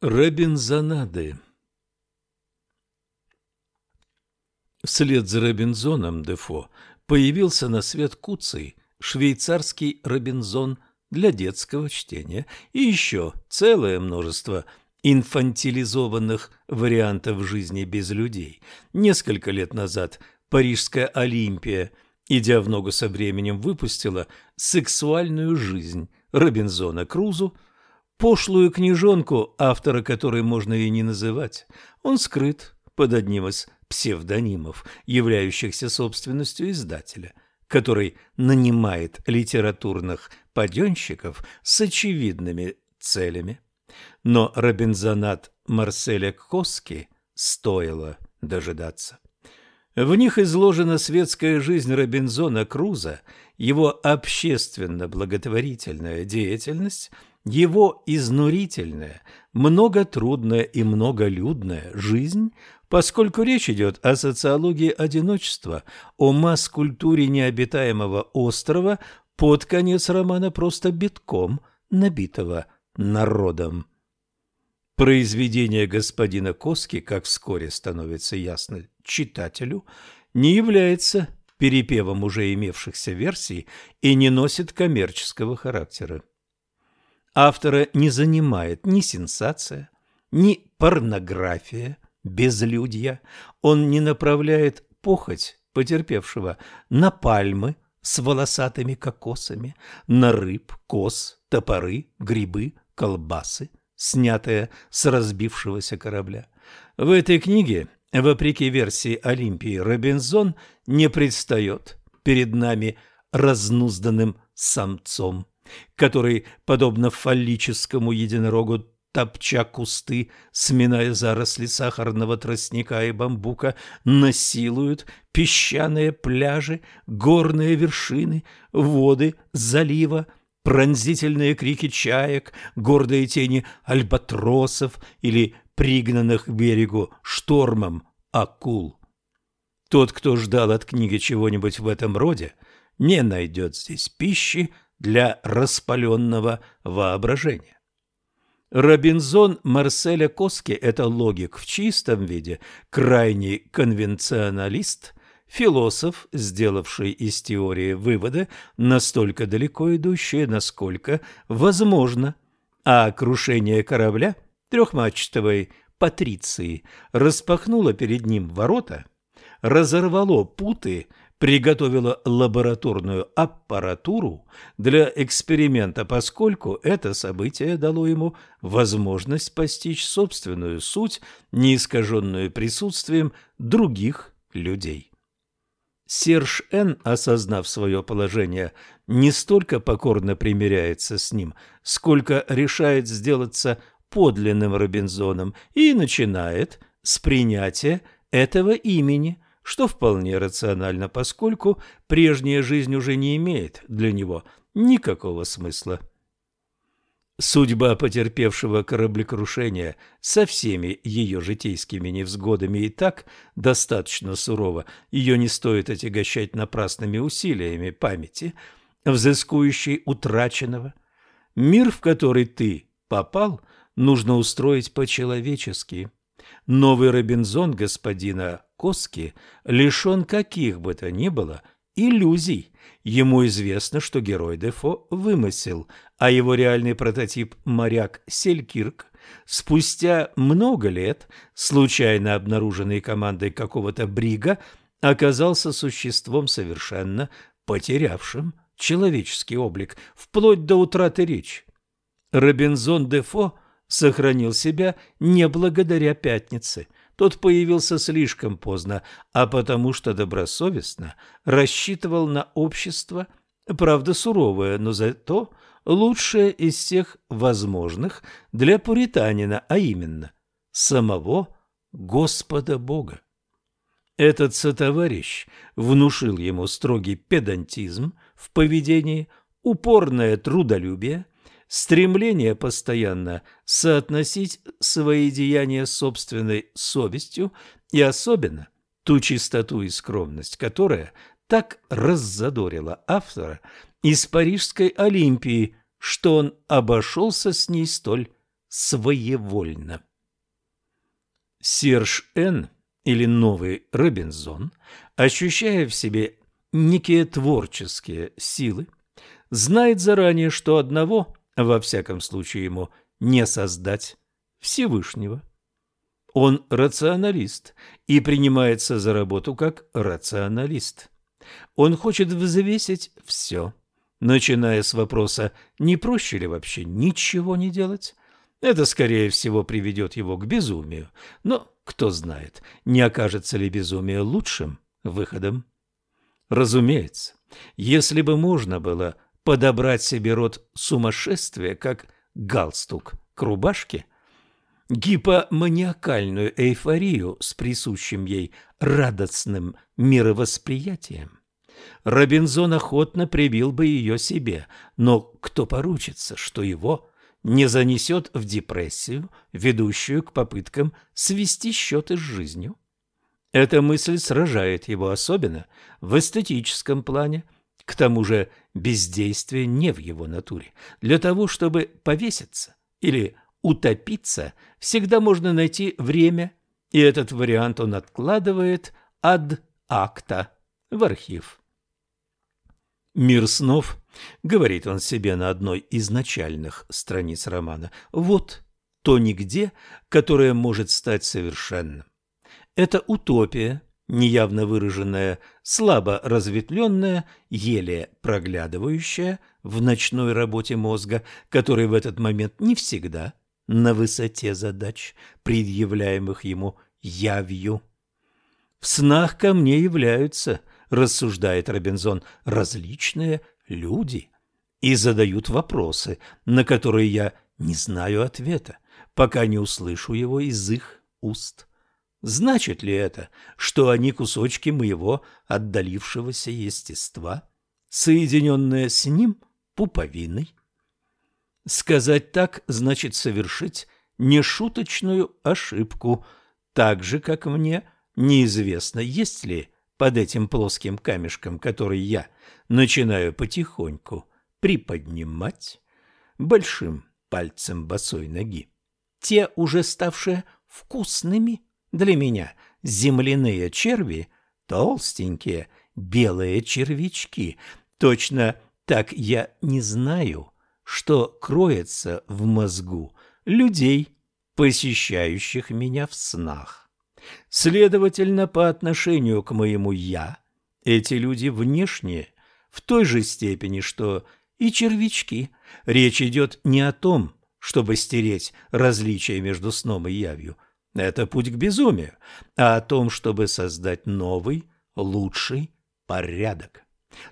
Робинзонады Вслед за Робинзоном Дефо появился на свет Куций, швейцарский Робинзон для детского чтения и еще целое множество инфантилизованных вариантов жизни без людей. Несколько лет назад Парижская Олимпия, идя в ногу со временем, выпустила «Сексуальную жизнь» Робинзона Крузу, пошлую книжонку, автора которой можно и не называть. Он скрыт под одним из псевдонимов, являющихся собственностью издателя, который нанимает литературных паденщиков с очевидными целями. Но Робинзонат Марселя Коски стоило дожидаться. В них изложена светская жизнь Робинзона Круза, его общественно-благотворительная деятельность, его изнурительная, многотрудная и многолюдная жизнь, поскольку речь идет о социологии одиночества, о масс-культуре необитаемого острова, под конец романа просто битком набитого народом. Произведение господина Коски, как вскоре становится ясно читателю, не является перепевом уже имевшихся версий и не носит коммерческого характера. Автора не занимает ни сенсация, ни порнография, безлюдья. Он не направляет похоть потерпевшего на пальмы с волосатыми кокосами, на рыб, коз, топоры, грибы, колбасы, снятые с разбившегося корабля. В этой книге, вопреки версии Олимпии, Робинзон не предстает перед нами разнузданным самцом который, подобно фаллическому единорогу, топча кусты, сминая заросли сахарного тростника и бамбука, насилуют песчаные пляжи, горные вершины, воды залива, пронзительные крики чаек, гордые тени альбатросов или пригнанных к берегу штормом акул. Тот, кто ждал от книги чего-нибудь в этом роде, не найдет здесь пищи, для распаленного воображения. Робинзон Марселя Коски – это логик в чистом виде, крайний конвенционалист, философ, сделавший из теории выводы настолько далеко идущие, насколько возможно, а крушение корабля трехмачтовой Патриции распахнуло перед ним ворота, разорвало путы приготовила лабораторную аппаратуру для эксперимента, поскольку это событие дало ему возможность постичь собственную суть, не искаженную присутствием других людей. Серж Н., осознав свое положение, не столько покорно примиряется с ним, сколько решает сделаться подлинным Робинзоном и начинает с принятия этого имени – что вполне рационально, поскольку прежняя жизнь уже не имеет для него никакого смысла. Судьба потерпевшего кораблекрушения со всеми ее житейскими невзгодами и так достаточно сурова, ее не стоит отягощать напрасными усилиями памяти, взыскующей утраченного. Мир, в который ты попал, нужно устроить по-человечески. Новый Робинзон господина Коски лишен каких бы то ни было иллюзий. Ему известно, что герой Дефо вымысел, а его реальный прототип моряк Селькирк спустя много лет, случайно обнаруженный командой какого-то брига, оказался существом совершенно потерявшим человеческий облик, вплоть до утраты речи. Робинзон Дефо сохранил себя не благодаря пятнице – тот появился слишком поздно, а потому что добросовестно рассчитывал на общество, правда суровое, но зато лучшее из всех возможных для пуританина, а именно самого Господа Бога. Этот сотоварищ внушил ему строгий педантизм в поведении, упорное трудолюбие – стремление постоянно соотносить свои деяния с собственной совестью и особенно ту чистоту и скромность, которая так раззадорила автора из Парижской Олимпии, что он обошелся с ней столь своевольно. Серж Н. или новый Робинзон, ощущая в себе некие творческие силы, знает заранее, что одного, во всяком случае ему, не создать Всевышнего. Он рационалист и принимается за работу как рационалист. Он хочет взвесить все, начиная с вопроса, не проще ли вообще ничего не делать. Это, скорее всего, приведет его к безумию, но кто знает, не окажется ли безумие лучшим выходом. Разумеется, если бы можно было подобрать себе род сумасшествия, как галстук к рубашке, гипоманиакальную эйфорию с присущим ей радостным мировосприятием, Робинзон охотно прибил бы ее себе, но кто поручится, что его не занесет в депрессию, ведущую к попыткам свести счеты с жизнью? Эта мысль сражает его особенно в эстетическом плане, к тому же бездействие не в его натуре. Для того, чтобы повеситься или утопиться, всегда можно найти время, и этот вариант он откладывает ад акта в архив. «Мир снов», — говорит он себе на одной из начальных страниц романа, — «вот то нигде, которое может стать совершенным. Это утопия, неявно выраженная, слабо разветвленная, еле проглядывающая в ночной работе мозга, который в этот момент не всегда на высоте задач, предъявляемых ему явью. В снах ко мне являются, рассуждает Робинзон, различные люди и задают вопросы, на которые я не знаю ответа, пока не услышу его из их уст. Значит ли это, что они кусочки моего отдалившегося естества, соединенные с ним пуповиной? Сказать так значит совершить нешуточную ошибку, так же, как мне неизвестно, есть ли под этим плоским камешком, который я начинаю потихоньку приподнимать большим пальцем босой ноги, те уже ставшие вкусными для меня земляные черви – толстенькие белые червячки. Точно так я не знаю, что кроется в мозгу людей, посещающих меня в снах. Следовательно, по отношению к моему «я» эти люди внешние в той же степени, что и червячки. Речь идет не о том, чтобы стереть различия между сном и явью – это путь к безумию, а о том, чтобы создать новый, лучший порядок.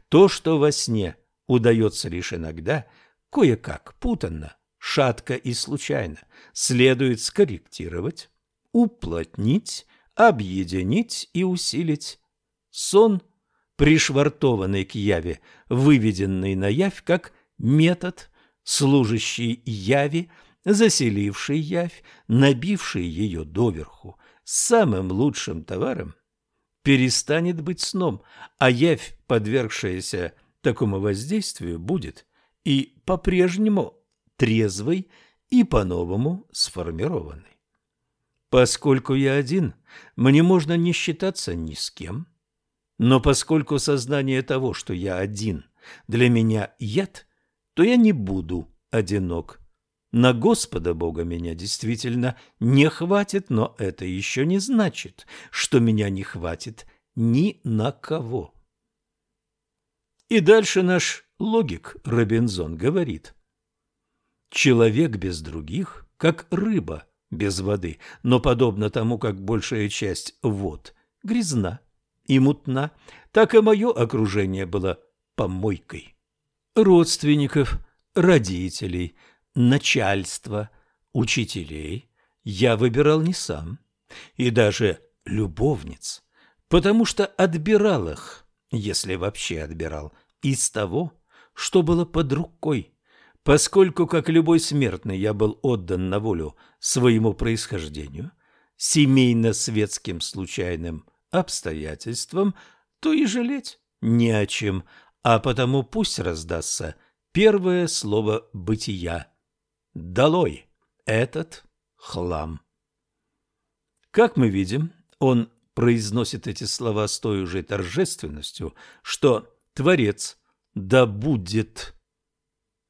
То, что во сне удается лишь иногда, кое-как, путанно, шатко и случайно, следует скорректировать, уплотнить, объединить и усилить. Сон, пришвартованный к яве, выведенный на явь как метод, служащий яви – заселивший явь, набивший ее доверху, самым лучшим товаром, перестанет быть сном, а явь, подвергшаяся такому воздействию, будет и по-прежнему трезвой и по-новому сформированной. Поскольку я один, мне можно не считаться ни с кем, но поскольку сознание того, что я один, для меня яд, то я не буду одинок на Господа Бога меня действительно не хватит, но это еще не значит, что меня не хватит ни на кого. И дальше наш логик Робинзон говорит. Человек без других, как рыба без воды, но подобно тому, как большая часть вод грязна и мутна, так и мое окружение было помойкой. Родственников, родителей – начальства, учителей я выбирал не сам, и даже любовниц, потому что отбирал их, если вообще отбирал, из того, что было под рукой, поскольку, как любой смертный, я был отдан на волю своему происхождению, семейно-светским случайным обстоятельствам, то и жалеть не о чем, а потому пусть раздастся первое слово бытия – Долой этот хлам. Как мы видим, он произносит эти слова с той же торжественностью, что Творец да будет.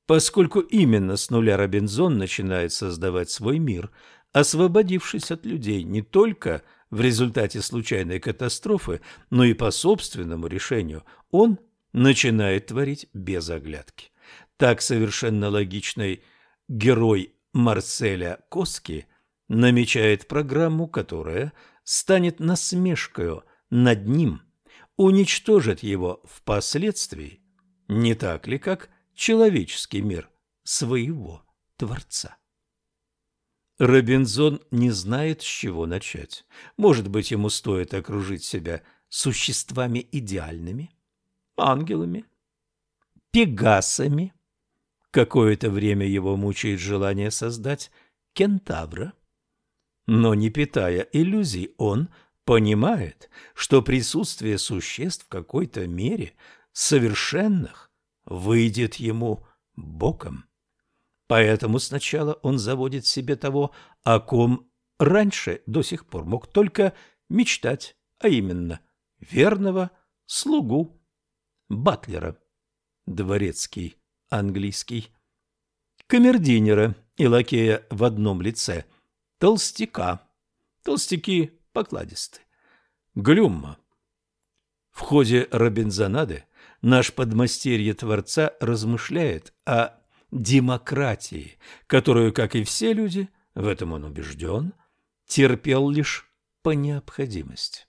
Поскольку именно с нуля Робинзон начинает создавать свой мир, освободившись от людей не только в результате случайной катастрофы, но и по собственному решению, он начинает творить без оглядки. Так совершенно логичный герой Марселя Коски намечает программу, которая станет насмешкою над ним, уничтожит его впоследствии, не так ли, как человеческий мир своего Творца. Робинзон не знает, с чего начать. Может быть, ему стоит окружить себя существами идеальными, ангелами, пегасами. Какое-то время его мучает желание создать кентавра. Но не питая иллюзий, он понимает, что присутствие существ в какой-то мере совершенных выйдет ему боком. Поэтому сначала он заводит себе того, о ком раньше до сих пор мог только мечтать, а именно верного слугу батлера, дворецкий английский, камердинера и лакея в одном лице, толстяка, толстяки покладисты, глюмма. В ходе Робинзонады наш подмастерье Творца размышляет о демократии, которую, как и все люди, в этом он убежден, терпел лишь по необходимости.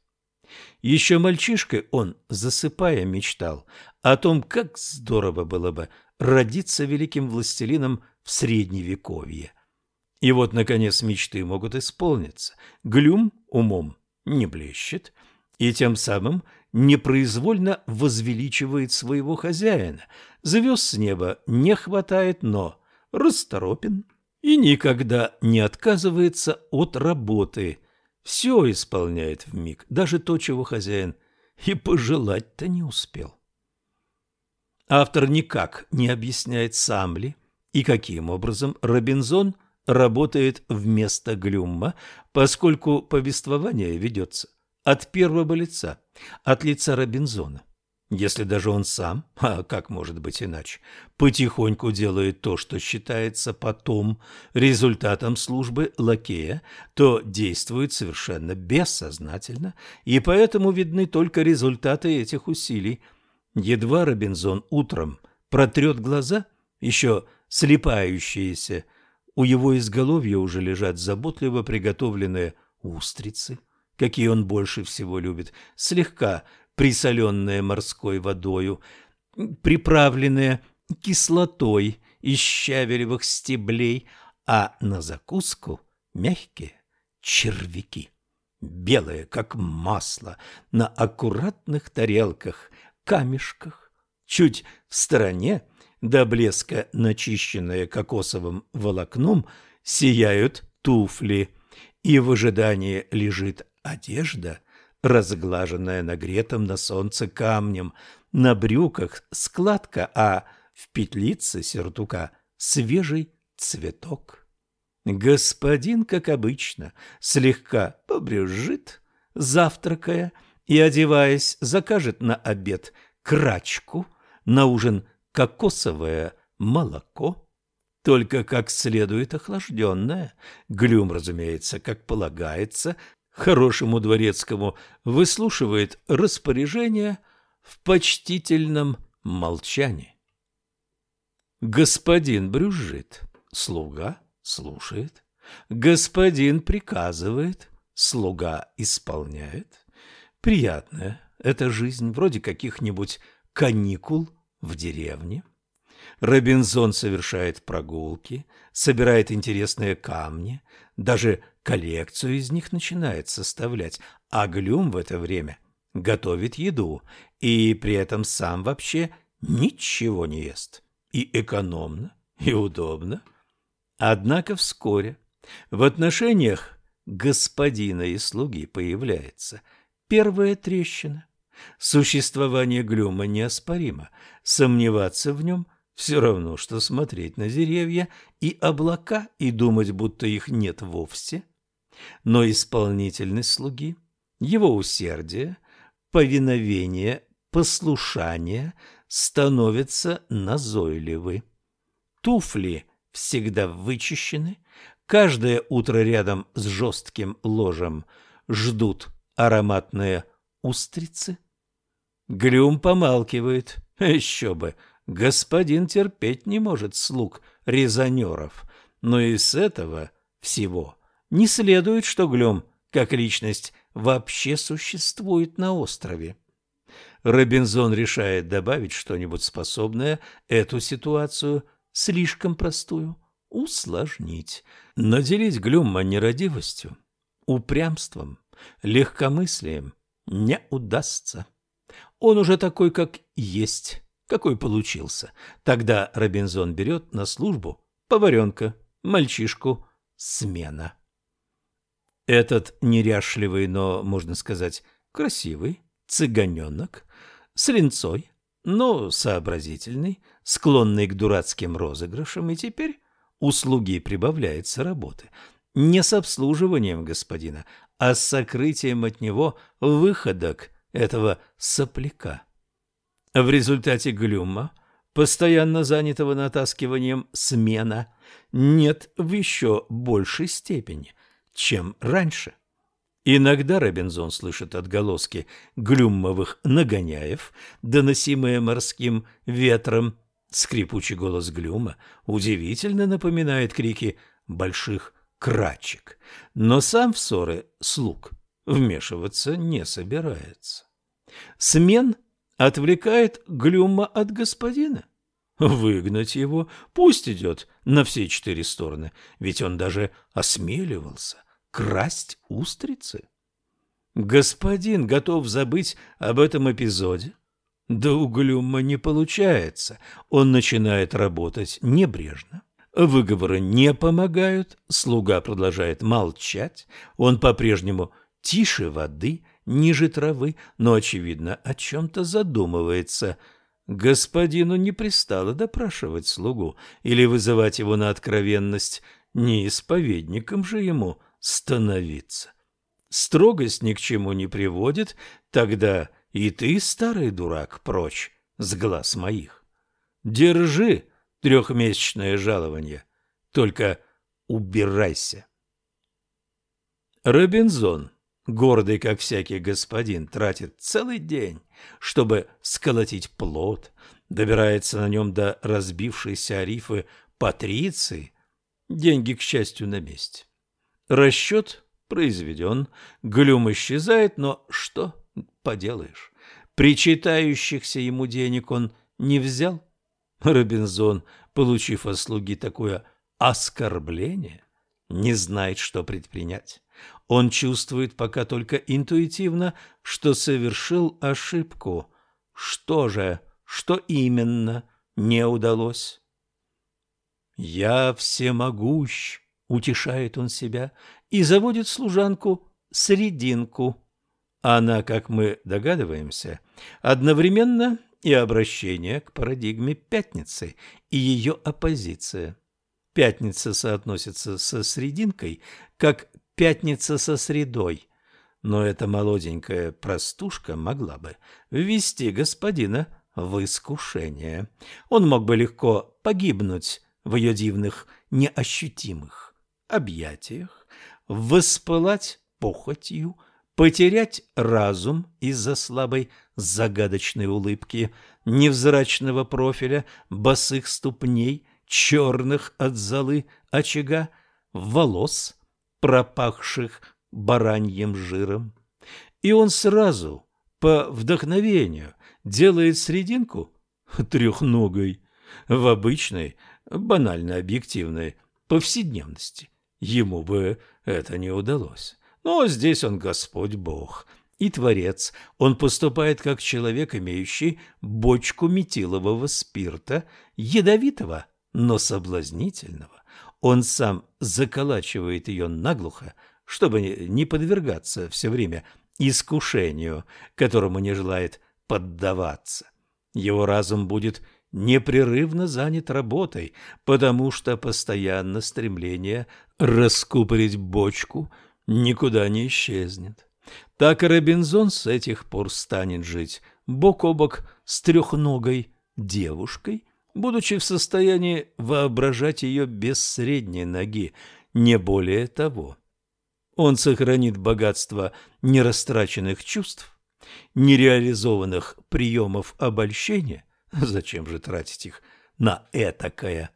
Еще мальчишкой он, засыпая, мечтал о том, как здорово было бы родиться великим властелином в Средневековье. И вот, наконец, мечты могут исполниться. Глюм умом не блещет, и тем самым непроизвольно возвеличивает своего хозяина. Звезд с неба не хватает, но расторопен и никогда не отказывается от работы. Все исполняет в миг, даже то, чего хозяин и пожелать-то не успел. Автор никак не объясняет, сам ли и каким образом Робинзон работает вместо Глюмма, поскольку повествование ведется от первого лица, от лица Робинзона. Если даже он сам, а как может быть иначе, потихоньку делает то, что считается потом результатом службы лакея, то действует совершенно бессознательно, и поэтому видны только результаты этих усилий. Едва Робинзон утром протрет глаза, еще слепающиеся, у его изголовья уже лежат заботливо приготовленные устрицы, какие он больше всего любит, слегка присоленные морской водою, приправленные кислотой из щавелевых стеблей, а на закуску мягкие червяки, белые, как масло, на аккуратных тарелках, камешках. Чуть в стороне, до блеска начищенные кокосовым волокном, сияют туфли, и в ожидании лежит Одежда, разглаженная нагретым на солнце камнем, на брюках складка, а в петлице сертука свежий цветок. Господин, как обычно, слегка побрюзжит, завтракая и, одеваясь, закажет на обед крачку, на ужин кокосовое молоко, только как следует охлажденное. Глюм, разумеется, как полагается, хорошему дворецкому выслушивает распоряжение в почтительном молчании. Господин брюзжит, слуга слушает. Господин приказывает, слуга исполняет. Приятная эта жизнь, вроде каких-нибудь каникул в деревне. Робинзон совершает прогулки, собирает интересные камни, даже коллекцию из них начинает составлять, а Глюм в это время готовит еду и при этом сам вообще ничего не ест. И экономно, и удобно. Однако вскоре в отношениях господина и слуги появляется первая трещина. Существование Глюма неоспоримо, сомневаться в нем Все равно, что смотреть на деревья и облака и думать, будто их нет вовсе. Но исполнительность слуги, его усердие, повиновение, послушание становятся назойливы. Туфли всегда вычищены, каждое утро рядом с жестким ложем ждут ароматные устрицы. Глюм помалкивает. Еще бы, господин терпеть не может слуг резонеров. Но из этого всего не следует, что Глюм, как личность, вообще существует на острове. Робинзон решает добавить что-нибудь способное эту ситуацию, слишком простую, усложнить, наделить Глюмма нерадивостью, упрямством, легкомыслием не удастся. Он уже такой, как есть, какой получился. Тогда Робинзон берет на службу поваренка, мальчишку, смена. Этот неряшливый, но, можно сказать, красивый цыганенок с линцой, но сообразительный, склонный к дурацким розыгрышам, и теперь услуги прибавляется работы. Не с обслуживанием господина, а с сокрытием от него выходок этого сопляка. В результате Глюма, постоянно занятого натаскиванием смена, нет в еще большей степени, чем раньше. Иногда Робинзон слышит отголоски глюммовых нагоняев, доносимые морским ветром. Скрипучий голос глюма удивительно напоминает крики больших крачек, но сам в ссоры слуг вмешиваться не собирается. Смен отвлекает глюма от господина. Выгнать его, пусть идет на все четыре стороны, ведь он даже осмеливался красть устрицы. Господин готов забыть об этом эпизоде. Да у Глюма не получается. Он начинает работать небрежно. Выговоры не помогают, слуга продолжает молчать. Он по-прежнему тише воды, ниже травы, но, очевидно, о чем-то задумывается. Господину не пристало допрашивать слугу или вызывать его на откровенность. Не исповедником же ему становиться. Строгость ни к чему не приводит, тогда и ты, старый дурак, прочь с глаз моих. Держи трехмесячное жалование, только убирайся. Робинзон, гордый как всякий господин, тратит целый день, чтобы сколотить плод, добирается на нем до разбившейся арифы Патриции, деньги, к счастью, на месте. Расчет произведен, глюм исчезает, но что поделаешь? Причитающихся ему денег он не взял. Робинзон, получив от слуги такое оскорбление, не знает, что предпринять. Он чувствует пока только интуитивно, что совершил ошибку. Что же, что именно не удалось? «Я всемогущ», утешает он себя и заводит служанку Срединку. Она, как мы догадываемся, одновременно и обращение к парадигме Пятницы и ее оппозиция. Пятница соотносится со Срединкой, как Пятница со Средой, но эта молоденькая простушка могла бы ввести господина в искушение. Он мог бы легко погибнуть в ее дивных неощутимых объятиях, воспылать похотью, потерять разум из-за слабой загадочной улыбки, невзрачного профиля, босых ступней, черных от золы очага, волос, пропахших бараньим жиром. И он сразу, по вдохновению, делает срединку трехногой в обычной, банально объективной повседневности. Ему бы это не удалось. Но здесь он Господь Бог и Творец. Он поступает как человек, имеющий бочку метилового спирта, ядовитого, но соблазнительного. Он сам заколачивает ее наглухо, чтобы не подвергаться все время искушению, которому не желает поддаваться. Его разум будет непрерывно занят работой, потому что постоянно стремление раскупорить бочку никуда не исчезнет. Так и Робинзон с этих пор станет жить бок о бок с трехногой девушкой, будучи в состоянии воображать ее без средней ноги, не более того. Он сохранит богатство нерастраченных чувств, нереализованных приемов обольщения, зачем же тратить их на этакое?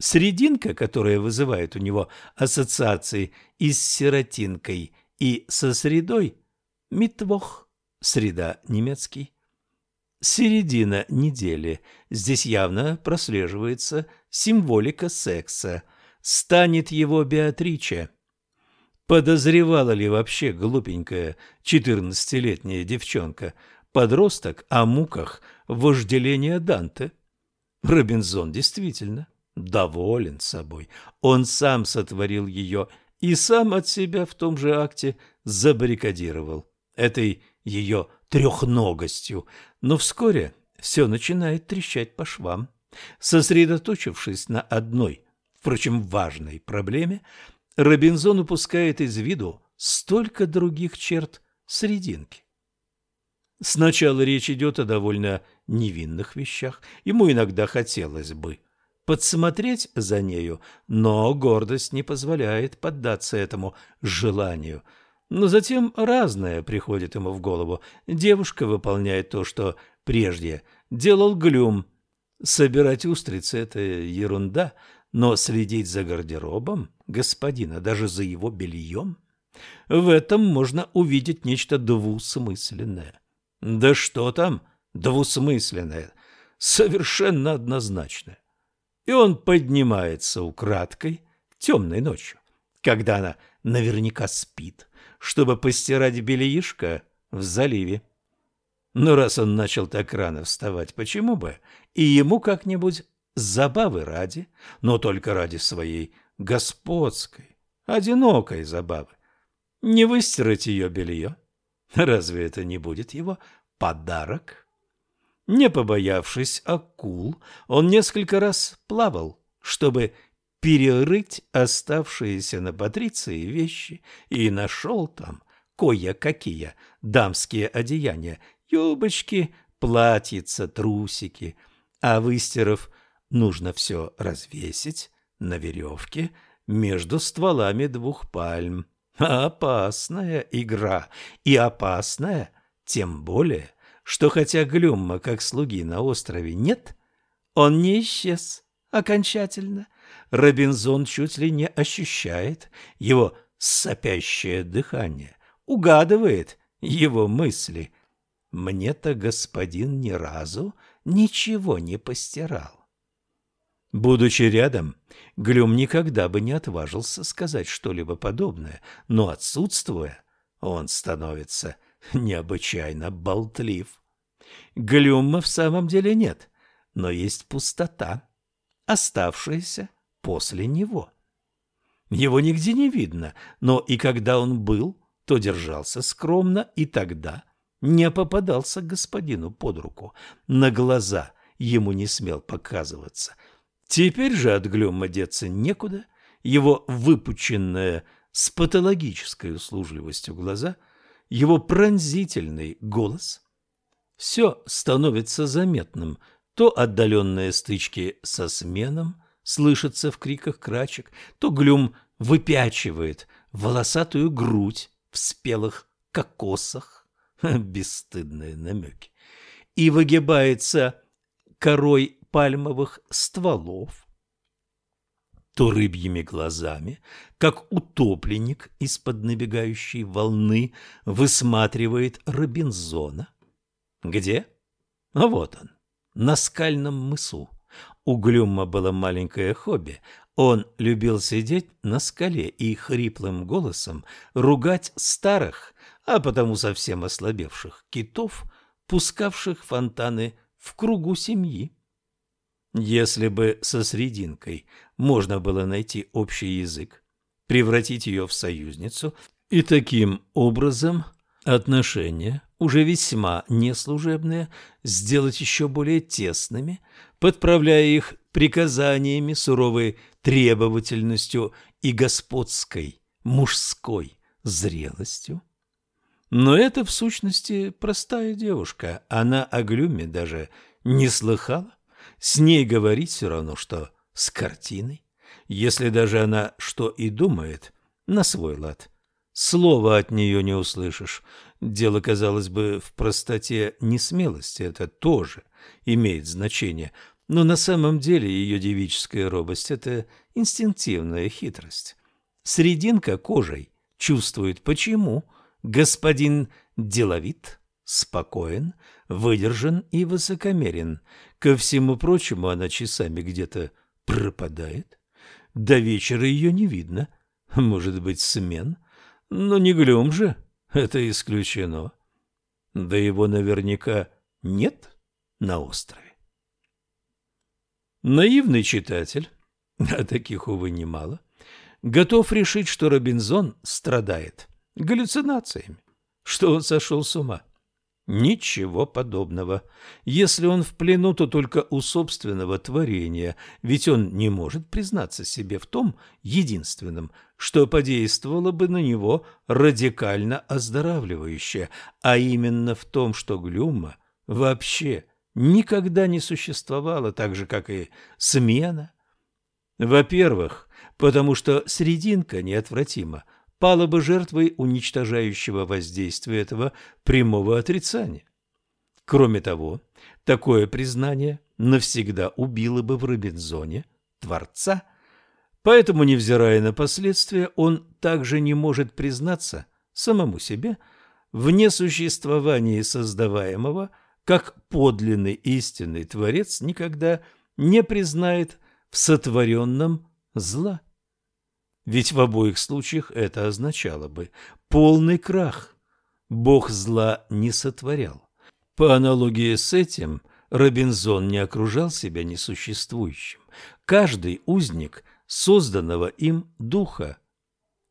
Срединка, которая вызывает у него ассоциации и с сиротинкой, и со средой, митвох, среда немецкий, середина недели. Здесь явно прослеживается символика секса. Станет его Беатриче. Подозревала ли вообще глупенькая четырнадцатилетняя девчонка, подросток о муках вожделения Данте? Робинзон действительно доволен собой. Он сам сотворил ее и сам от себя в том же акте забаррикадировал этой ее трехногостью, но вскоре все начинает трещать по швам. Сосредоточившись на одной, впрочем, важной проблеме, Робинзон упускает из виду столько других черт срединки. Сначала речь идет о довольно невинных вещах. Ему иногда хотелось бы подсмотреть за нею, но гордость не позволяет поддаться этому желанию – но затем разное приходит ему в голову. Девушка выполняет то, что прежде делал Глюм. Собирать устрицы – это ерунда, но следить за гардеробом господина, даже за его бельем, в этом можно увидеть нечто двусмысленное. Да что там двусмысленное, совершенно однозначное. И он поднимается украдкой темной ночью, когда она наверняка спит, чтобы постирать бельишко в заливе. Но раз он начал так рано вставать, почему бы и ему как-нибудь забавы ради, но только ради своей господской, одинокой забавы, не выстирать ее белье? Разве это не будет его подарок? Не побоявшись акул, он несколько раз плавал, чтобы перерыть оставшиеся на Патриции вещи и нашел там кое-какие дамские одеяния, юбочки, платьица, трусики, а выстирав, нужно все развесить на веревке между стволами двух пальм. Опасная игра, и опасная тем более, что хотя Глюмма как слуги на острове нет, он не исчез окончательно – Робинзон чуть ли не ощущает его сопящее дыхание, угадывает его мысли. Мне-то господин ни разу ничего не постирал. Будучи рядом, Глюм никогда бы не отважился сказать что-либо подобное, но отсутствуя, он становится необычайно болтлив. Глюма в самом деле нет, но есть пустота, оставшаяся после него. Его нигде не видно, но и когда он был, то держался скромно, и тогда не попадался господину под руку, на глаза ему не смел показываться. Теперь же от Глюма деться некуда, его выпученная с патологической услужливостью глаза, его пронзительный голос – все становится заметным, то отдаленные стычки со сменом – слышится в криках крачек, то Глюм выпячивает волосатую грудь в спелых кокосах, бесстыдные намеки, и выгибается корой пальмовых стволов, то рыбьими глазами, как утопленник из-под набегающей волны, высматривает Робинзона. Где? А вот он, на скальном мысу. У Глюма было маленькое хобби. Он любил сидеть на скале и хриплым голосом ругать старых, а потому совсем ослабевших китов, пускавших фонтаны в кругу семьи. Если бы со срединкой можно было найти общий язык, превратить ее в союзницу и таким образом отношения, уже весьма неслужебные, сделать еще более тесными, подправляя их приказаниями, суровой требовательностью и господской мужской зрелостью. Но это, в сущности, простая девушка. Она о Глюме даже не слыхала. С ней говорить все равно, что с картиной. Если даже она что и думает, на свой лад. Слова от нее не услышишь. Дело, казалось бы, в простоте несмелости. Это тоже имеет значение. Но на самом деле ее девическая робость – это инстинктивная хитрость. Срединка кожей чувствует, почему – Господин деловит, спокоен, выдержан и высокомерен. Ко всему прочему, она часами где-то пропадает. До вечера ее не видно. Может быть, смен. Но не глюм же, это исключено. Да его наверняка нет на острове. Наивный читатель, а таких, увы, немало, готов решить, что Робинзон страдает галлюцинациями, что он сошел с ума. Ничего подобного. Если он в плену, то только у собственного творения, ведь он не может признаться себе в том единственном, что подействовало бы на него радикально оздоравливающе, а именно в том, что Глюма вообще никогда не существовала, так же, как и смена. Во-первых, потому что срединка неотвратима – пала бы жертвой уничтожающего воздействия этого прямого отрицания. Кроме того, такое признание навсегда убило бы в Робинзоне Творца, поэтому, невзирая на последствия, он также не может признаться самому себе в несуществовании создаваемого, как подлинный истинный Творец никогда не признает в сотворенном зла. Ведь в обоих случаях это означало бы полный крах. Бог зла не сотворял. По аналогии с этим Робинзон не окружал себя несуществующим. Каждый узник созданного им духа.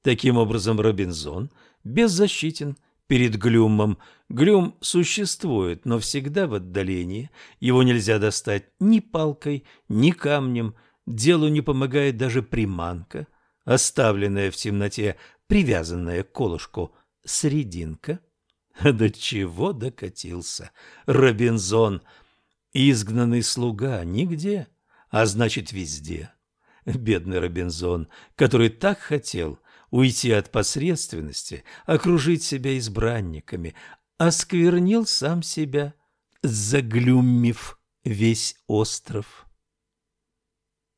Таким образом, Робинзон беззащитен перед Глюмом. Глюм существует, но всегда в отдалении. Его нельзя достать ни палкой, ни камнем. Делу не помогает даже приманка – оставленная в темноте, привязанная к колышку срединка. До чего докатился Робинзон? Изгнанный слуга нигде, а значит везде. Бедный Робинзон, который так хотел уйти от посредственности, окружить себя избранниками, осквернил сам себя, заглюмив весь остров.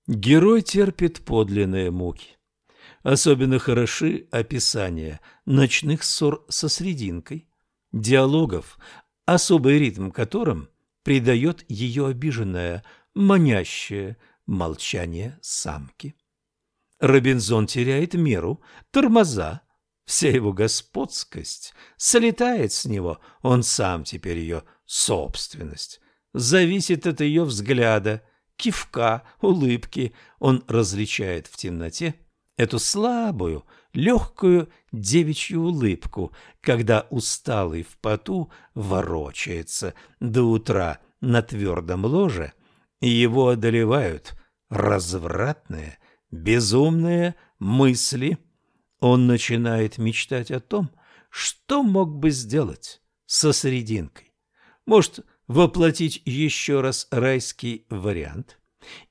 Герой терпит подлинные муки. Особенно хороши описания ночных ссор со срединкой, диалогов, особый ритм которым придает ее обиженное, манящее молчание самки. Робинзон теряет меру, тормоза, вся его господскость слетает с него, он сам теперь ее собственность, зависит от ее взгляда, кивка, улыбки, он различает в темноте эту слабую, легкую девичью улыбку, когда усталый в поту ворочается до утра на твердом ложе, и его одолевают развратные, безумные мысли. Он начинает мечтать о том, что мог бы сделать со срединкой. Может, воплотить еще раз райский вариант,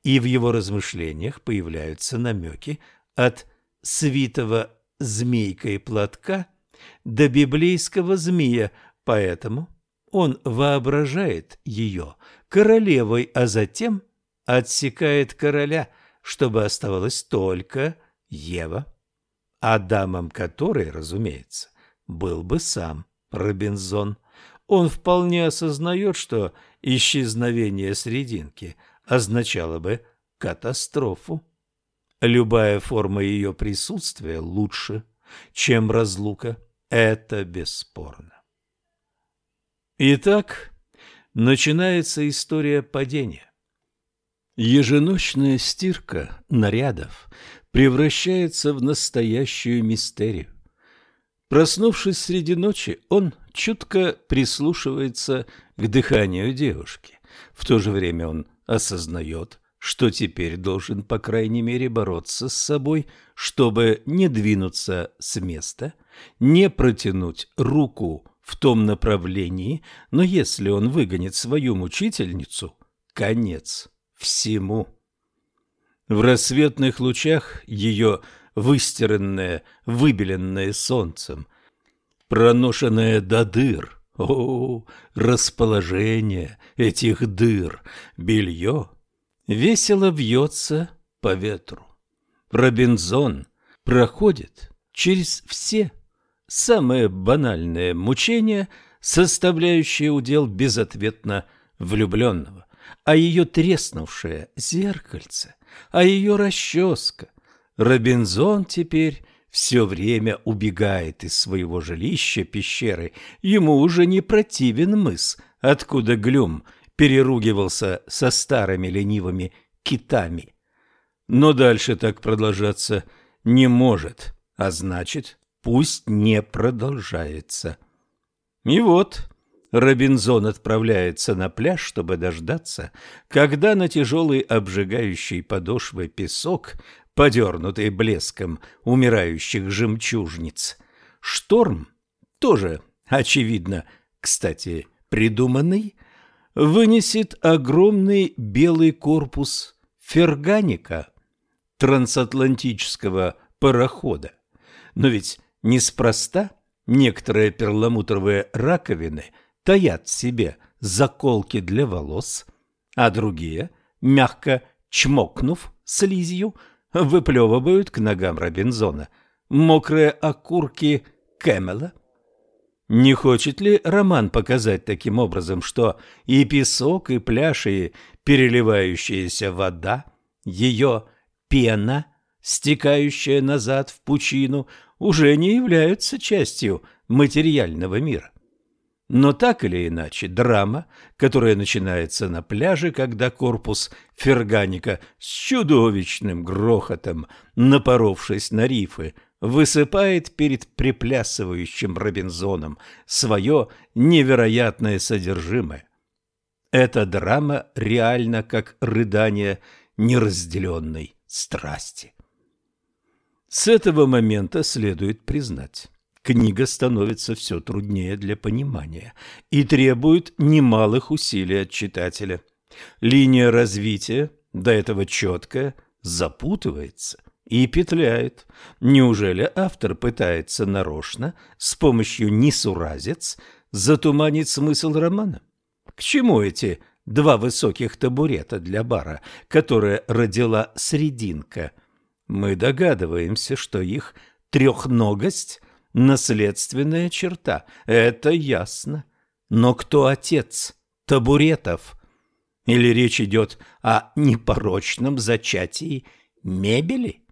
и в его размышлениях появляются намеки от свитого змейкой платка до библейского змея, поэтому он воображает ее королевой, а затем отсекает короля, чтобы оставалась только Ева, Адамом которой, разумеется, был бы сам Робинзон. Он вполне осознает, что исчезновение срединки означало бы катастрофу. Любая форма ее присутствия лучше, чем разлука. Это бесспорно. Итак, начинается история падения. Еженочная стирка нарядов превращается в настоящую мистерию. Проснувшись среди ночи, он чутко прислушивается к дыханию девушки. В то же время он осознает, что теперь должен, по крайней мере, бороться с собой, чтобы не двинуться с места, не протянуть руку в том направлении, но если он выгонит свою мучительницу, конец всему. В рассветных лучах ее выстиранное, выбеленное солнцем, проношенное до дыр, о, расположение этих дыр, белье весело вьется по ветру. Робинзон проходит через все самые банальные мучения, составляющие удел безответно влюбленного, а ее треснувшее зеркальце, а ее расческа. Робинзон теперь все время убегает из своего жилища пещеры, ему уже не противен мыс, откуда Глюм переругивался со старыми ленивыми китами. Но дальше так продолжаться не может, а значит, пусть не продолжается. И вот Робинзон отправляется на пляж, чтобы дождаться, когда на тяжелый обжигающий подошвы песок, подернутый блеском умирающих жемчужниц, шторм, тоже, очевидно, кстати, придуманный, вынесет огромный белый корпус ферганика трансатлантического парохода. Но ведь неспроста некоторые перламутровые раковины таят в себе заколки для волос, а другие, мягко чмокнув слизью, выплевывают к ногам Робинзона мокрые окурки Кэмела. Не хочет ли роман показать таким образом, что и песок, и пляж, и переливающаяся вода, ее пена, стекающая назад в пучину, уже не являются частью материального мира? Но так или иначе, драма, которая начинается на пляже, когда корпус ферганика с чудовищным грохотом, напоровшись на рифы, высыпает перед приплясывающим Робинзоном свое невероятное содержимое. Эта драма реальна, как рыдание неразделенной страсти. С этого момента следует признать, книга становится все труднее для понимания и требует немалых усилий от читателя. Линия развития, до этого четкая, запутывается и петляет. Неужели автор пытается нарочно, с помощью несуразец, затуманить смысл романа? К чему эти два высоких табурета для бара, которые родила Срединка? Мы догадываемся, что их трехногость наследственная черта, это ясно. Но кто отец табуретов? Или речь идет о непорочном зачатии мебели?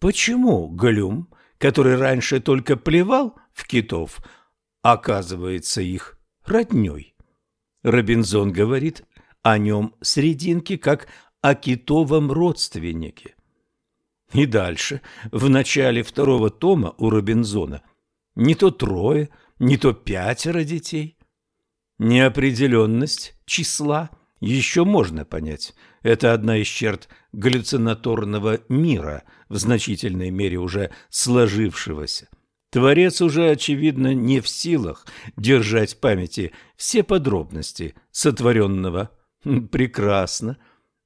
Почему Глюм, который раньше только плевал в китов, оказывается их роднёй? Робинзон говорит о нем срединке как о китовом родственнике. И дальше, в начале второго тома у Робинзона, не то трое, не то пятеро детей. Неопределенность числа еще можно понять. Это одна из черт галлюцинаторного мира, в значительной мере уже сложившегося. Творец уже, очевидно, не в силах держать в памяти все подробности сотворенного. Прекрасно.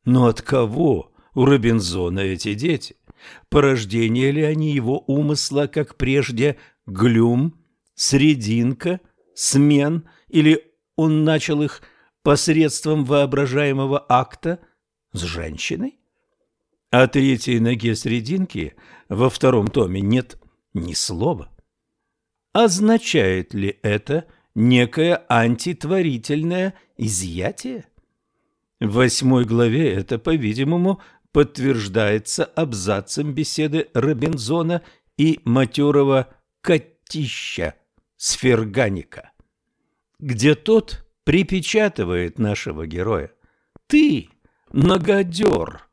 Но от кого у Робинзона эти дети? Порождение ли они его умысла, как прежде, глюм, срединка, смен, или он начал их посредством воображаемого акта с женщиной? О третьей ноге срединки во втором томе нет ни слова. Означает ли это некое антитворительное изъятие? В восьмой главе это, по-видимому, подтверждается абзацем беседы Робинзона и матерого Котища Сферганика, где тот припечатывает нашего героя. «Ты многодер!»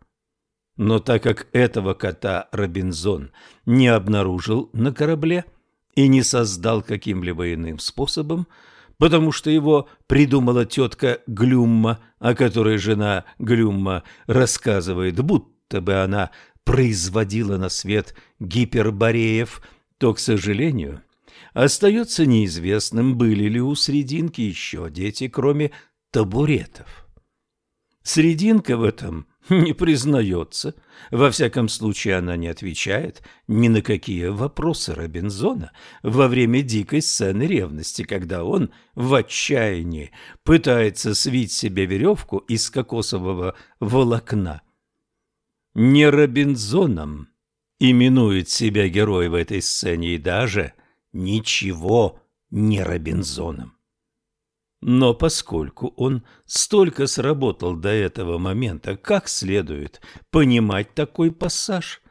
Но так как этого кота Робинзон не обнаружил на корабле и не создал каким-либо иным способом, потому что его придумала тетка Глюмма, о которой жена Глюмма рассказывает, будто бы она производила на свет гипербореев, то, к сожалению, остается неизвестным, были ли у Срединки еще дети, кроме табуретов. Срединка в этом не признается. Во всяком случае, она не отвечает ни на какие вопросы Робинзона во время дикой сцены ревности, когда он в отчаянии пытается свить себе веревку из кокосового волокна. Не Робинзоном именует себя герой в этой сцене и даже ничего не Робинзоном. Но поскольку он столько сработал до этого момента, как следует понимать такой пассаж?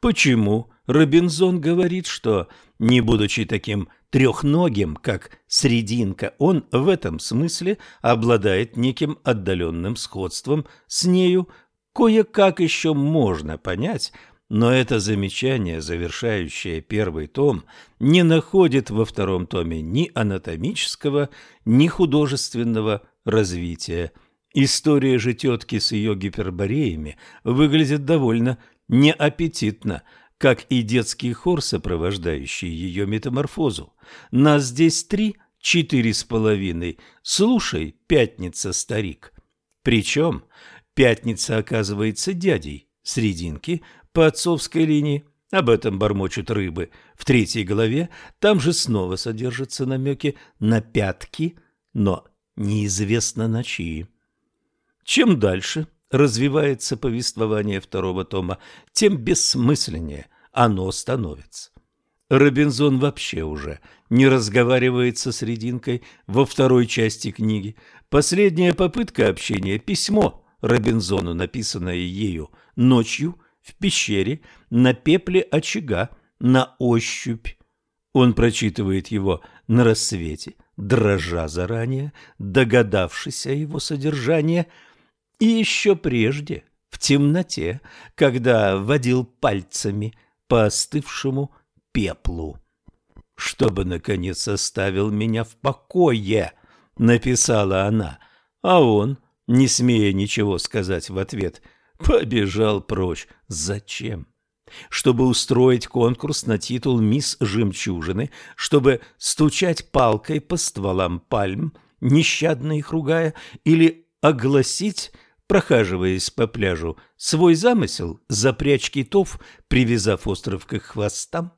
Почему Робинзон говорит, что, не будучи таким трехногим, как Срединка, он в этом смысле обладает неким отдаленным сходством с нею, кое-как еще можно понять – но это замечание, завершающее первый том, не находит во втором томе ни анатомического, ни художественного развития. История же тетки с ее гипербореями выглядит довольно неаппетитно, как и детский хор, сопровождающий ее метаморфозу. Нас здесь три, четыре с половиной. Слушай, пятница, старик. Причем пятница оказывается дядей Срединки – по отцовской линии. Об этом бормочут рыбы. В третьей главе там же снова содержатся намеки на пятки, но неизвестно на чьи. Чем дальше развивается повествование второго тома, тем бессмысленнее оно становится. Робинзон вообще уже не разговаривает со Срединкой во второй части книги. Последняя попытка общения – письмо Робинзону, написанное ею ночью – в пещере на пепле очага на ощупь. Он прочитывает его на рассвете, дрожа заранее, догадавшись о его содержании, и еще прежде, в темноте, когда водил пальцами по остывшему пеплу. «Чтобы, наконец, оставил меня в покое», — написала она, а он, не смея ничего сказать в ответ, — Побежал прочь. Зачем? Чтобы устроить конкурс на титул «Мисс Жемчужины», чтобы стучать палкой по стволам пальм, нещадно их ругая, или огласить, прохаживаясь по пляжу, свой замысел запрячь китов, привязав остров к их хвостам?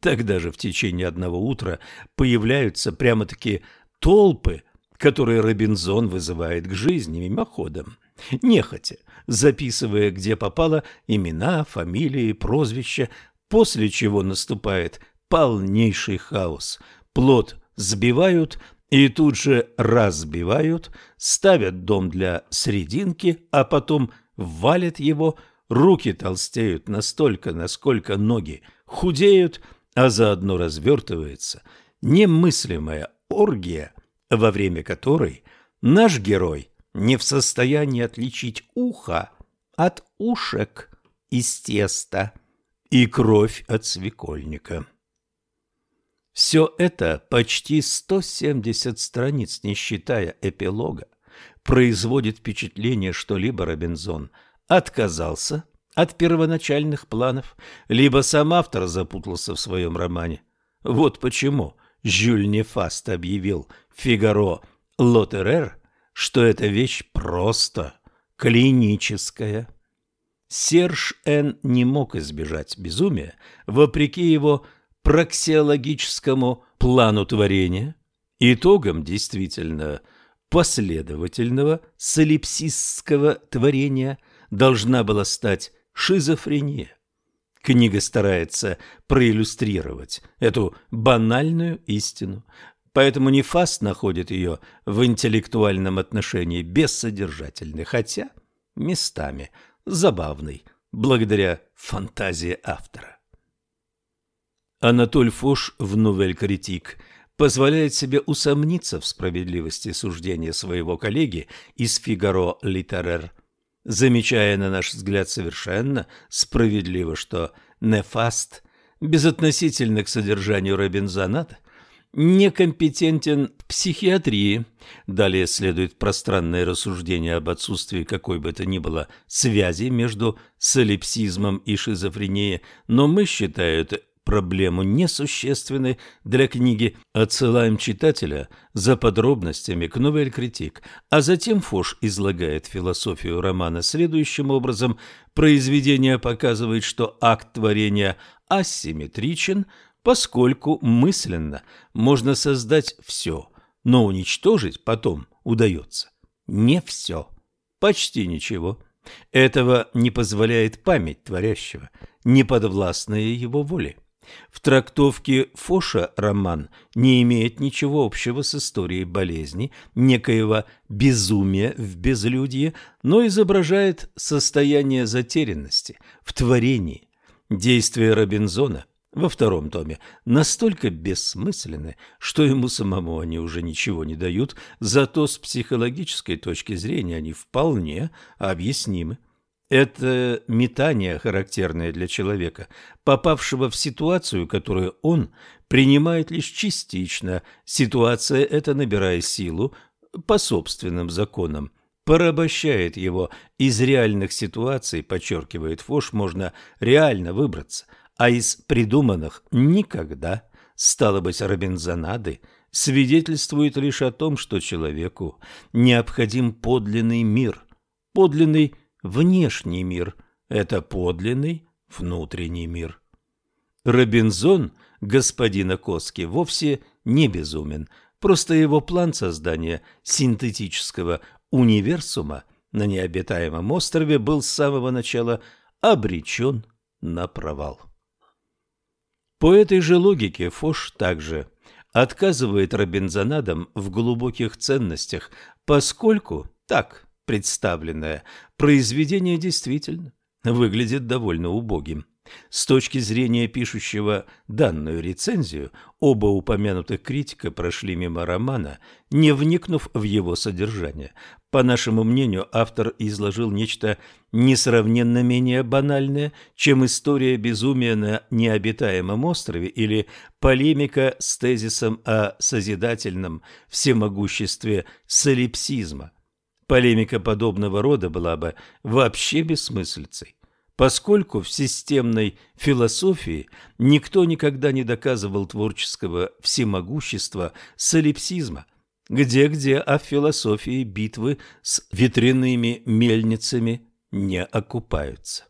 Тогда же в течение одного утра появляются прямо-таки толпы, которые Робинзон вызывает к жизни мимоходом нехотя, записывая, где попало, имена, фамилии, прозвища, после чего наступает полнейший хаос. Плод сбивают и тут же разбивают, ставят дом для срединки, а потом валят его, руки толстеют настолько, насколько ноги худеют, а заодно развертывается немыслимая оргия, во время которой наш герой не в состоянии отличить ухо от ушек из теста и кровь от свекольника. Все это, почти 170 страниц, не считая эпилога, производит впечатление, что либо Робинзон отказался от первоначальных планов, либо сам автор запутался в своем романе. Вот почему Жюль Нефаст объявил «Фигаро Лотерер» что эта вещь просто клиническая. Серж Н. не мог избежать безумия, вопреки его проксиологическому плану творения, итогом действительно последовательного солипсистского творения должна была стать шизофрения. Книга старается проиллюстрировать эту банальную истину, Поэтому Нефаст находит ее в интеллектуальном отношении бессодержательной, хотя местами забавной, благодаря фантазии автора. Анатоль Фош в «Нувель Критик» позволяет себе усомниться в справедливости суждения своего коллеги из «Фигаро Литерер», замечая, на наш взгляд, совершенно справедливо, что Нефаст, безотносительно к содержанию Робинзоната, некомпетентен в психиатрии. Далее следует пространное рассуждение об отсутствии какой бы то ни было связи между солипсизмом и шизофренией, но мы, считаем это проблему несущественной для книги, отсылаем читателя за подробностями к «Новель Критик», а затем Фош излагает философию романа следующим образом. Произведение показывает, что акт творения асимметричен, поскольку мысленно можно создать все, но уничтожить потом удается не все, почти ничего. Этого не позволяет память творящего, не подвластная его воле. В трактовке Фоша роман не имеет ничего общего с историей болезни, некоего безумия в безлюдье, но изображает состояние затерянности в творении. Действия Робинзона во втором томе настолько бессмысленны, что ему самому они уже ничего не дают, зато с психологической точки зрения они вполне объяснимы. Это метание, характерное для человека, попавшего в ситуацию, которую он принимает лишь частично. Ситуация эта, набирая силу по собственным законам, порабощает его. Из реальных ситуаций, подчеркивает Фош, можно реально выбраться, а из придуманных никогда. Стало быть, Робинзонады свидетельствует лишь о том, что человеку необходим подлинный мир, подлинный внешний мир, это подлинный внутренний мир. Робинзон господина Коски вовсе не безумен, просто его план создания синтетического универсума на необитаемом острове был с самого начала обречен на провал. По этой же логике Фош также отказывает Робинзонадам в глубоких ценностях, поскольку так представленное произведение действительно выглядит довольно убогим. С точки зрения пишущего данную рецензию, оба упомянутых критика прошли мимо романа, не вникнув в его содержание. По нашему мнению, автор изложил нечто несравненно менее банальное, чем история безумия на необитаемом острове или полемика с тезисом о созидательном всемогуществе солипсизма. Полемика подобного рода была бы вообще бессмыслицей, поскольку в системной философии никто никогда не доказывал творческого всемогущества солипсизма, где-где, а в философии битвы с ветряными мельницами не окупаются.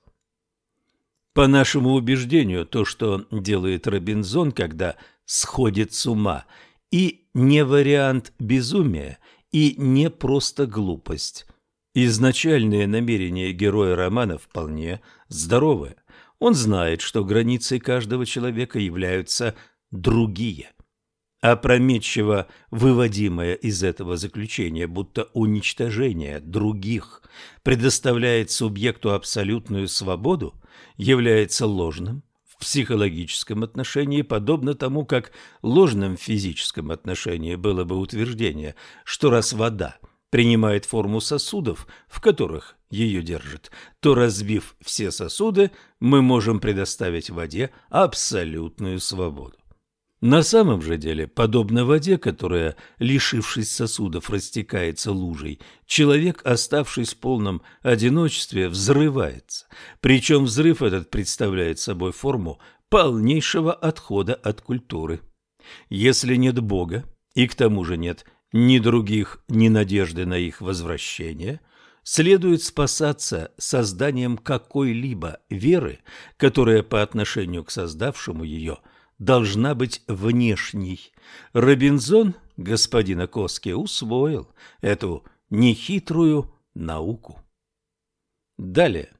По нашему убеждению, то, что делает Робинзон, когда сходит с ума, и не вариант безумия – и не просто глупость. Изначальные намерения героя романа вполне здоровые. Он знает, что границей каждого человека являются другие. Опрометчиво выводимое из этого заключения, будто уничтожение других предоставляет субъекту абсолютную свободу, является ложным в психологическом отношении, подобно тому, как ложным в физическом отношении было бы утверждение, что раз вода принимает форму сосудов, в которых ее держит, то, разбив все сосуды, мы можем предоставить воде абсолютную свободу. На самом же деле, подобно воде, которая, лишившись сосудов, растекается лужей, человек, оставшись в полном одиночестве, взрывается. Причем взрыв этот представляет собой форму полнейшего отхода от культуры. Если нет Бога, и к тому же нет ни других, ни надежды на их возвращение, следует спасаться созданием какой-либо веры, которая по отношению к создавшему ее – должна быть внешней. Робинзон господина Коски усвоил эту нехитрую науку. Далее.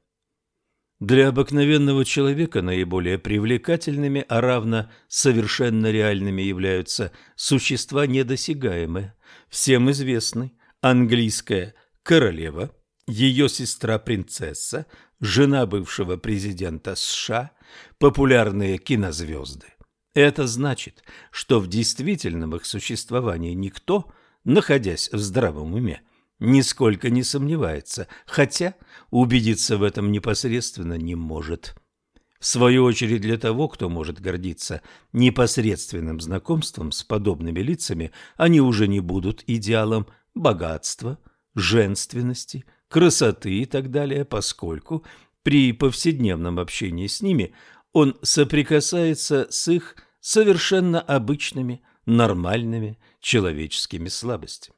Для обыкновенного человека наиболее привлекательными, а равно совершенно реальными являются существа недосягаемые. Всем известны английская королева, ее сестра-принцесса, жена бывшего президента США, популярные кинозвезды. Это значит, что в действительном их существовании никто, находясь в здравом уме, нисколько не сомневается, хотя убедиться в этом непосредственно не может. В свою очередь для того, кто может гордиться непосредственным знакомством с подобными лицами, они уже не будут идеалом богатства, женственности, красоты и так далее, поскольку при повседневном общении с ними он соприкасается с их совершенно обычными, нормальными человеческими слабостями.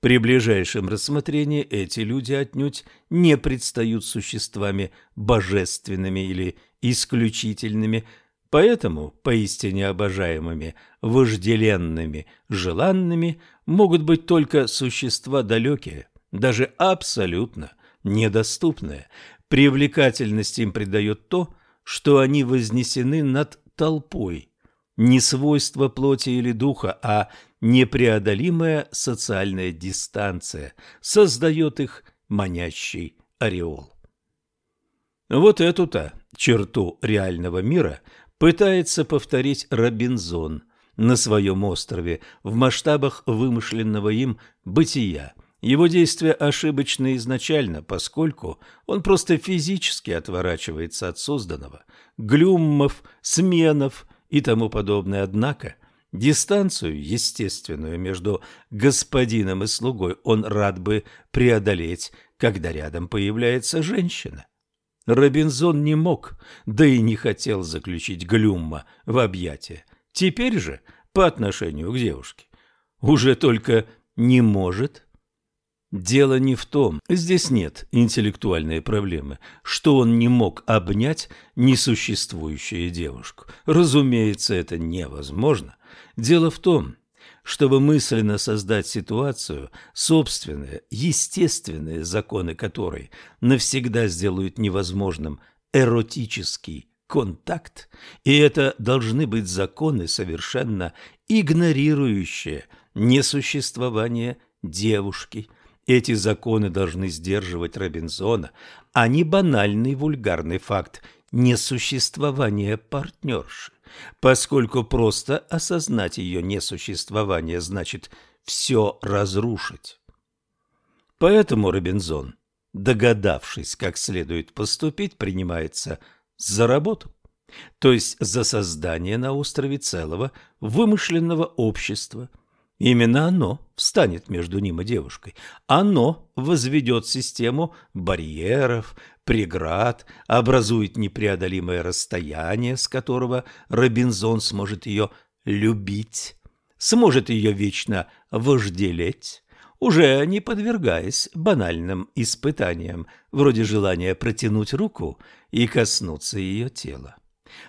При ближайшем рассмотрении эти люди отнюдь не предстают существами божественными или исключительными, поэтому поистине обожаемыми, вожделенными, желанными могут быть только существа далекие, даже абсолютно недоступные. Привлекательность им придает то, что они вознесены над толпой, не свойство плоти или духа, а непреодолимая социальная дистанция создает их манящий ореол. Вот эту-то черту реального мира пытается повторить Робинзон на своем острове в масштабах вымышленного им бытия. Его действия ошибочны изначально, поскольку он просто физически отворачивается от созданного. Глюммов, сменов и тому подобное. Однако дистанцию, естественную между господином и слугой, он рад бы преодолеть, когда рядом появляется женщина. Робинзон не мог, да и не хотел заключить Глюмма в объятия. Теперь же, по отношению к девушке, уже только не может. Дело не в том, здесь нет интеллектуальной проблемы, что он не мог обнять несуществующую девушку. Разумеется, это невозможно. Дело в том, чтобы мысленно создать ситуацию, собственные, естественные законы которой навсегда сделают невозможным эротический контакт, и это должны быть законы, совершенно игнорирующие несуществование девушки. Эти законы должны сдерживать Робинзона, а не банальный вульгарный факт несуществования партнерши поскольку просто осознать ее несуществование значит все разрушить. Поэтому Робинзон, догадавшись, как следует поступить, принимается за работу, то есть за создание на острове целого вымышленного общества – Именно оно встанет между ним и девушкой. Оно возведет систему барьеров, преград, образует непреодолимое расстояние, с которого Робинзон сможет ее любить, сможет ее вечно вожделеть, уже не подвергаясь банальным испытаниям, вроде желания протянуть руку и коснуться ее тела.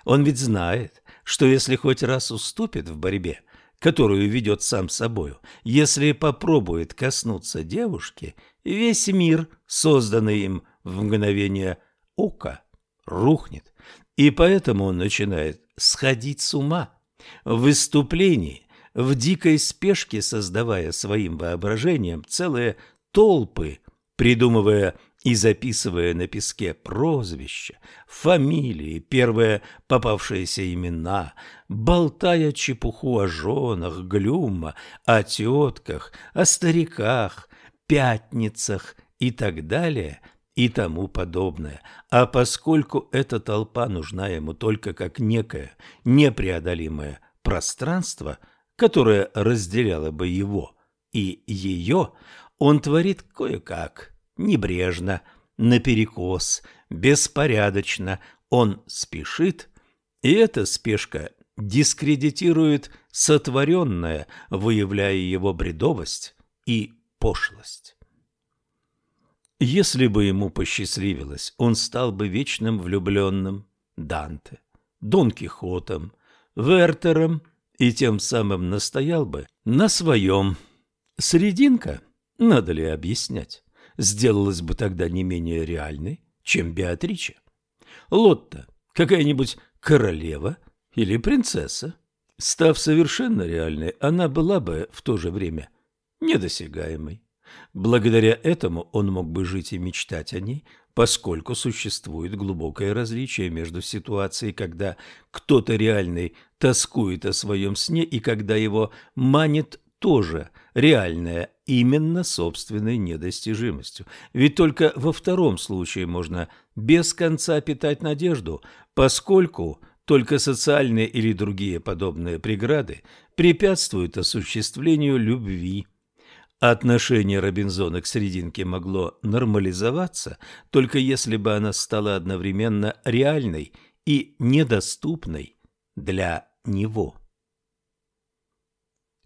Он ведь знает, что если хоть раз уступит в борьбе – которую ведет сам собою, если попробует коснуться девушки, весь мир, созданный им в мгновение ока, рухнет. И поэтому он начинает сходить с ума в выступлении, в дикой спешке создавая своим воображением целые толпы, придумывая и записывая на песке прозвища, фамилии, первые попавшиеся имена, болтая чепуху о женах, глюма, о тетках, о стариках, пятницах и так далее и тому подобное. А поскольку эта толпа нужна ему только как некое непреодолимое пространство, которое разделяло бы его и ее, он творит кое-как – небрежно, наперекос, беспорядочно. Он спешит, и эта спешка дискредитирует сотворенное, выявляя его бредовость и пошлость. Если бы ему посчастливилось, он стал бы вечным влюбленным Данте, Дон Кихотом, Вертером и тем самым настоял бы на своем. Срединка, надо ли объяснять? сделалась бы тогда не менее реальной, чем Беатрича. Лотта, какая-нибудь королева или принцесса. Став совершенно реальной, она была бы в то же время недосягаемой. Благодаря этому он мог бы жить и мечтать о ней, поскольку существует глубокое различие между ситуацией, когда кто-то реальный тоскует о своем сне и когда его манит тоже реальное именно собственной недостижимостью. Ведь только во втором случае можно без конца питать надежду, поскольку только социальные или другие подобные преграды препятствуют осуществлению любви. Отношение Робинзона к Срединке могло нормализоваться, только если бы она стала одновременно реальной и недоступной для него.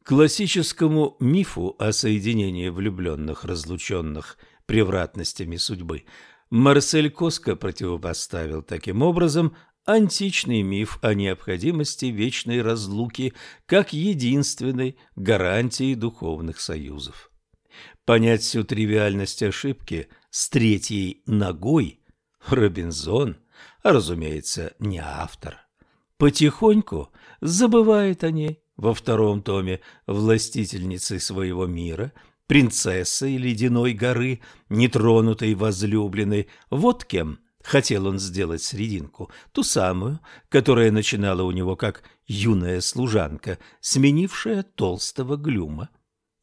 Классическому мифу о соединении влюбленных, разлученных превратностями судьбы Марсель Коско противопоставил таким образом античный миф о необходимости вечной разлуки как единственной гарантии духовных союзов. Понять всю тривиальность ошибки с третьей ногой Робинзон, а, разумеется, не автор, потихоньку забывает о ней во втором томе «Властительницы своего мира», принцессой ледяной горы, нетронутой возлюбленной, вот кем хотел он сделать срединку, ту самую, которая начинала у него как юная служанка, сменившая толстого глюма.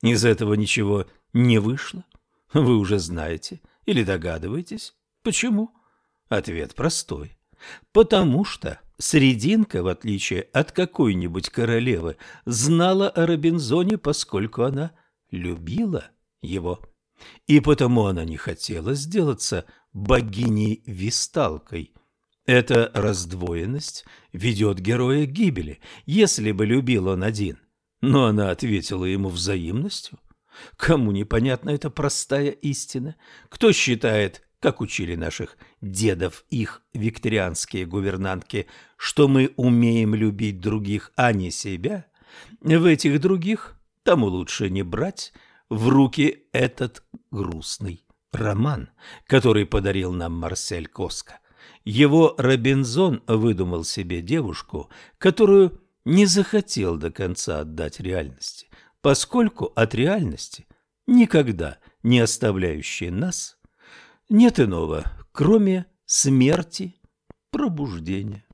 Из этого ничего не вышло. Вы уже знаете или догадываетесь, почему? Ответ простой. Потому что Срединка, в отличие от какой-нибудь королевы, знала о Робинзоне, поскольку она любила его. И потому она не хотела сделаться богиней-висталкой. Эта раздвоенность ведет героя к гибели, если бы любил он один. Но она ответила ему взаимностью. Кому непонятна эта простая истина? Кто считает, как учили наших дедов их викторианские гувернантки, что мы умеем любить других, а не себя? В этих других тому лучше не брать в руки этот грустный роман, который подарил нам Марсель Коска. Его Робинзон выдумал себе девушку, которую не захотел до конца отдать реальности, поскольку от реальности, никогда не оставляющей нас, нет иного, кроме смерти, пробуждения.